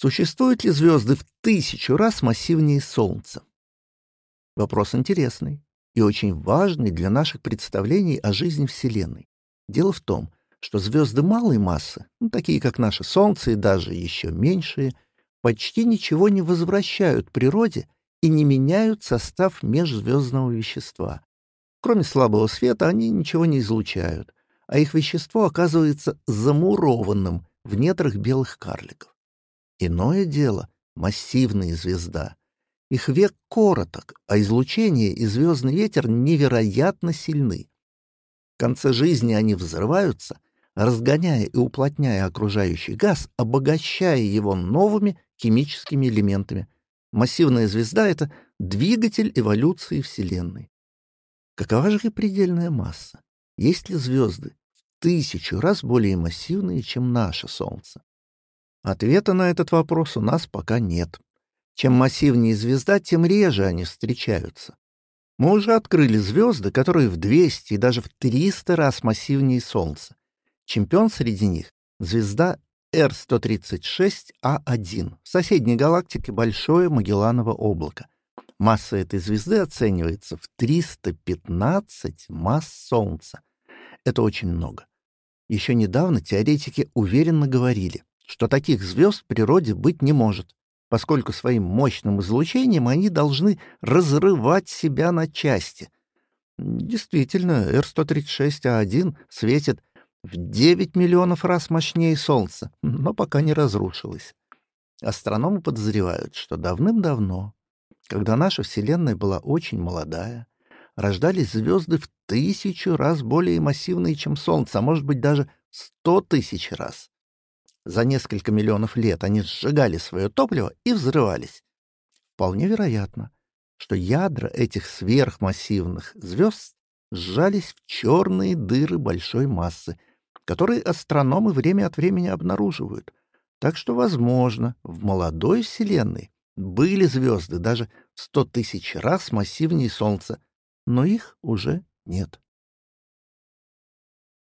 Существуют ли звезды в тысячу раз массивнее Солнца? Вопрос интересный и очень важный для наших представлений о жизни Вселенной. Дело в том, что звезды малой массы, ну, такие как наше Солнце и даже еще меньшие, почти ничего не возвращают природе и не меняют состав межзвездного вещества. Кроме слабого света они ничего не излучают, а их вещество оказывается замурованным в недрах белых карликов. Иное дело — массивная звезда. Их век короток, а излучение и звездный ветер невероятно сильны. В конце жизни они взрываются, разгоняя и уплотняя окружающий газ, обогащая его новыми химическими элементами. Массивная звезда — это двигатель эволюции Вселенной. Какова же и предельная масса? Есть ли звезды в тысячу раз более массивные, чем наше Солнце? Ответа на этот вопрос у нас пока нет. Чем массивнее звезда, тем реже они встречаются. Мы уже открыли звезды, которые в 200 и даже в 300 раз массивнее Солнца. Чемпион среди них — звезда R136A1 в соседней галактике Большое Магелланово облако. Масса этой звезды оценивается в 315 масс Солнца. Это очень много. Еще недавно теоретики уверенно говорили, что таких звезд в природе быть не может, поскольку своим мощным излучением они должны разрывать себя на части. Действительно, R136A1 светит в 9 миллионов раз мощнее Солнца, но пока не разрушилась. Астрономы подозревают, что давным-давно, когда наша Вселенная была очень молодая, рождались звезды в тысячу раз более массивные, чем Солнце, а может быть даже сто тысяч раз. За несколько миллионов лет они сжигали свое топливо и взрывались. Вполне вероятно, что ядра этих сверхмассивных звезд сжались в черные дыры большой массы, которые астрономы время от времени обнаруживают. Так что, возможно, в молодой Вселенной были звезды даже в сто тысяч раз массивнее Солнца, но их уже нет.